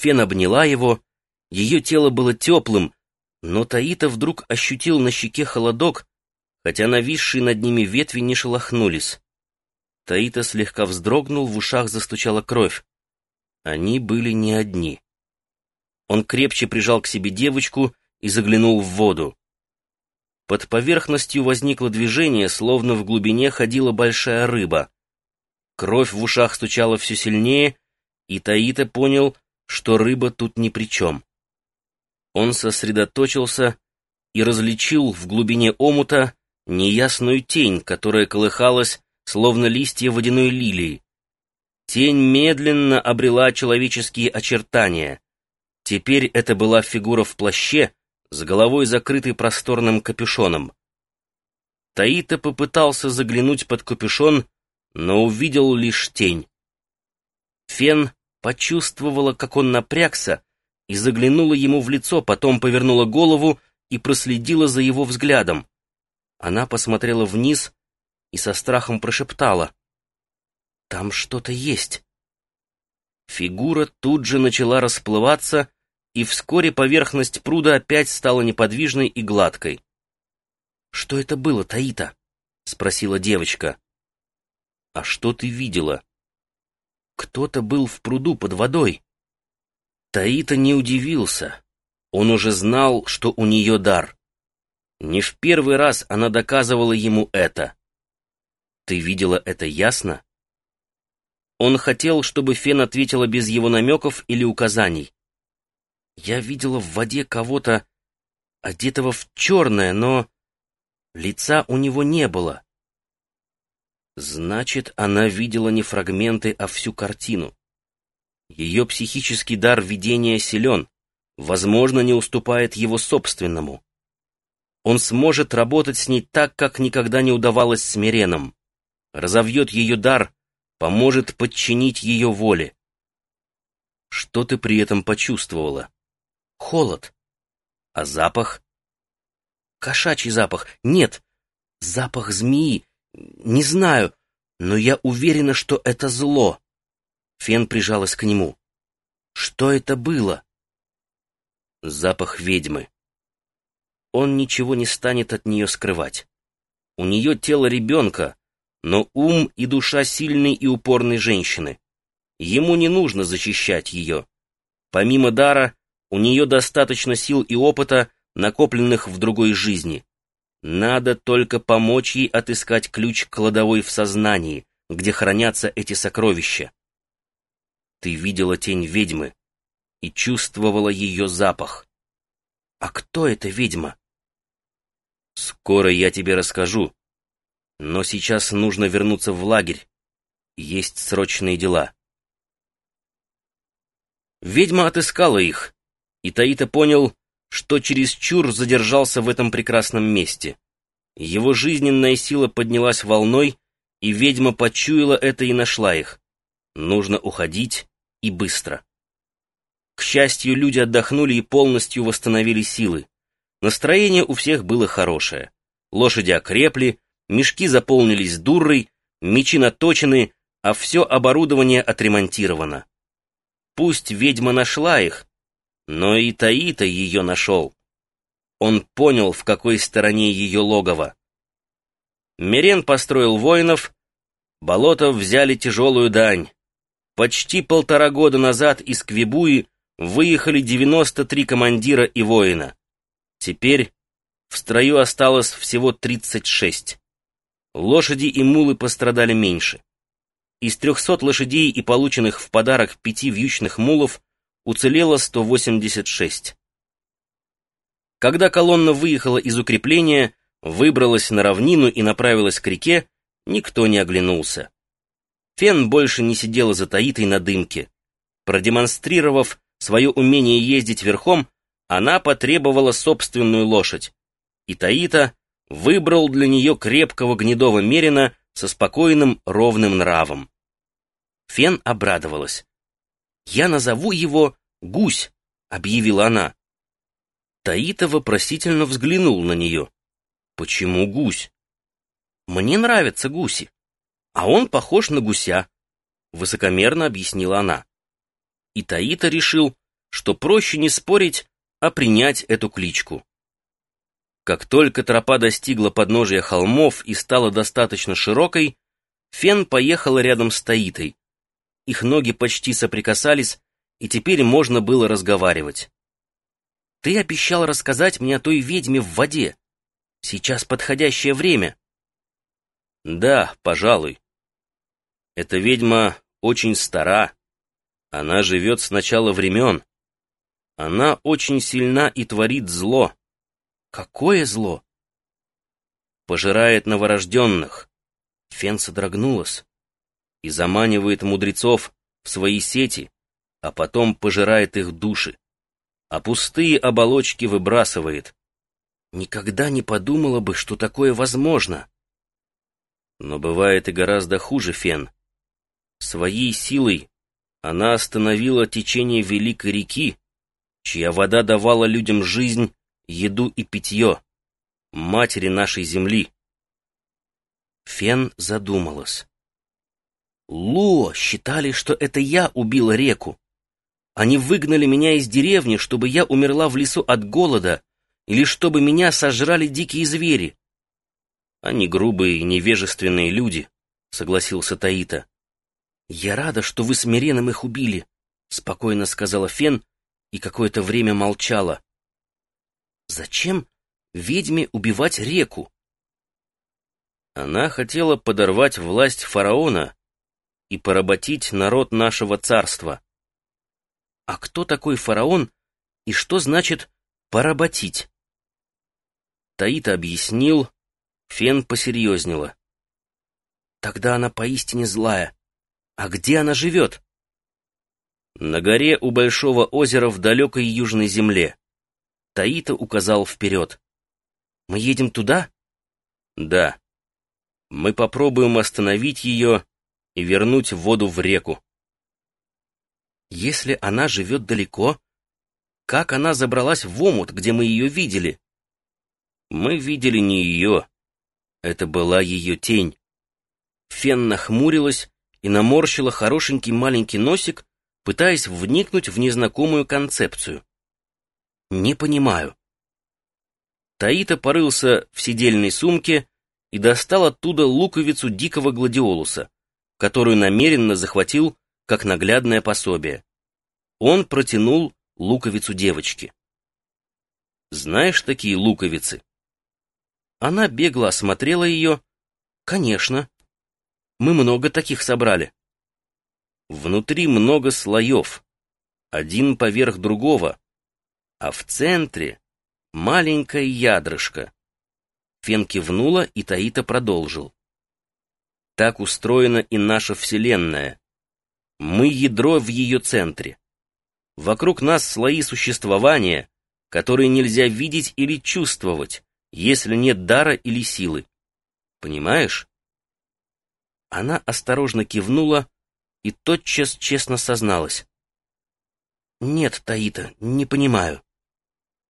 Фен обняла его, ее тело было теплым, но Таита вдруг ощутил на щеке холодок, хотя нависшие над ними ветви не шелохнулись. Таита слегка вздрогнул, в ушах застучала кровь. Они были не одни. Он крепче прижал к себе девочку и заглянул в воду. Под поверхностью возникло движение, словно в глубине ходила большая рыба. Кровь в ушах стучала все сильнее, и Таита понял, что рыба тут ни при чем. Он сосредоточился и различил в глубине омута неясную тень, которая колыхалась, словно листья водяной лилии. Тень медленно обрела человеческие очертания. Теперь это была фигура в плаще, с головой закрытой просторным капюшоном. Таита попытался заглянуть под капюшон, но увидел лишь тень. Фен почувствовала, как он напрягся, и заглянула ему в лицо, потом повернула голову и проследила за его взглядом. Она посмотрела вниз и со страхом прошептала. «Там что-то есть». Фигура тут же начала расплываться, и вскоре поверхность пруда опять стала неподвижной и гладкой. «Что это было, Таита?» — спросила девочка. «А что ты видела?» «Кто-то был в пруду под водой». Таита не удивился. Он уже знал, что у нее дар. Не в первый раз она доказывала ему это. «Ты видела это ясно?» Он хотел, чтобы Фен ответила без его намеков или указаний. «Я видела в воде кого-то, одетого в черное, но лица у него не было». Значит, она видела не фрагменты, а всю картину. Ее психический дар видения силен, возможно, не уступает его собственному. Он сможет работать с ней так, как никогда не удавалось с Миреном. Разовьет ее дар, поможет подчинить ее воле. Что ты при этом почувствовала? Холод. А запах? Кошачий запах. Нет, запах змеи. Не знаю, но я уверена, что это зло. Фен прижалась к нему. Что это было? Запах ведьмы. Он ничего не станет от нее скрывать. У нее тело ребенка, но ум и душа сильной и упорной женщины. Ему не нужно защищать ее. Помимо дара, у нее достаточно сил и опыта, накопленных в другой жизни. Надо только помочь ей отыскать ключ к кладовой в сознании, где хранятся эти сокровища. Ты видела тень ведьмы и чувствовала ее запах. А кто эта ведьма? Скоро я тебе расскажу. Но сейчас нужно вернуться в лагерь. Есть срочные дела. Ведьма отыскала их, и Таита понял, что чересчур задержался в этом прекрасном месте. Его жизненная сила поднялась волной, и ведьма почуяла это и нашла их. Нужно уходить, и быстро. К счастью, люди отдохнули и полностью восстановили силы. Настроение у всех было хорошее. Лошади окрепли, мешки заполнились дуррой, мечи наточены, а все оборудование отремонтировано. Пусть ведьма нашла их, но и Таита ее нашел. Он понял, в какой стороне ее логово. Мерен построил воинов, болотов взяли тяжелую дань. Почти полтора года назад из Квибуи выехали 93 командира и воина. Теперь в строю осталось всего 36. Лошади и мулы пострадали меньше. Из 300 лошадей и полученных в подарок пяти вьючных мулов уцелело 186. Когда колонна выехала из укрепления, выбралась на равнину и направилась к реке, никто не оглянулся. Фен больше не сидела за Таитой на дымке. Продемонстрировав свое умение ездить верхом, она потребовала собственную лошадь. И Таита выбрал для нее крепкого гнедого мерина со спокойным ровным нравом. Фен обрадовалась. «Я назову его Гусь», — объявила она. Таита вопросительно взглянул на нее. «Почему гусь?» «Мне нравятся гуси», а он похож на гуся», — высокомерно объяснила она. И Таита решил, что проще не спорить, а принять эту кличку. Как только тропа достигла подножия холмов и стала достаточно широкой, Фен поехала рядом с Таитой. Их ноги почти соприкасались, и теперь можно было разговаривать. «Ты обещал рассказать мне о той ведьме в воде. Сейчас подходящее время». «Да, пожалуй. Эта ведьма очень стара. Она живет с начала времен. Она очень сильна и творит зло. Какое зло? Пожирает новорожденных. Фен содрогнулась. И заманивает мудрецов в свои сети, а потом пожирает их души. А пустые оболочки выбрасывает. Никогда не подумала бы, что такое возможно. Но бывает и гораздо хуже, Фен. Своей силой она остановила течение великой реки, чья вода давала людям жизнь еду и питье, матери нашей земли. Фен задумалась. Луо считали, что это я убила реку. Они выгнали меня из деревни, чтобы я умерла в лесу от голода, или чтобы меня сожрали дикие звери. Они грубые и невежественные люди, — согласился Таита. «Я рада, что вы с Миреном их убили», — спокойно сказала Фен и какое-то время молчала. Зачем ведьме убивать реку? Она хотела подорвать власть фараона и поработить народ нашего царства. А кто такой фараон и что значит «поработить»? Таита объяснил, Фен посерьезнела. Тогда она поистине злая. А где она живет? На горе у Большого озера в далекой южной земле. Таита указал вперед. «Мы едем туда?» «Да. Мы попробуем остановить ее и вернуть воду в реку». «Если она живет далеко, как она забралась в омут, где мы ее видели?» «Мы видели не ее. Это была ее тень». Фен нахмурилась и наморщила хорошенький маленький носик, пытаясь вникнуть в незнакомую концепцию. Не понимаю. Таита порылся в сидельной сумке и достал оттуда луковицу дикого гладиолуса, которую намеренно захватил как наглядное пособие. Он протянул луковицу девочке. «Знаешь такие луковицы?» Она бегло осмотрела ее. «Конечно. Мы много таких собрали». Внутри много слоев, один поверх другого, а в центре маленькое ядрышко. Фен кивнула, и Таита продолжил. Так устроена и наша Вселенная. Мы ядро в ее центре. Вокруг нас слои существования, которые нельзя видеть или чувствовать, если нет дара или силы. Понимаешь? Она осторожно кивнула и тотчас честно созналась. «Нет, Таита, не понимаю».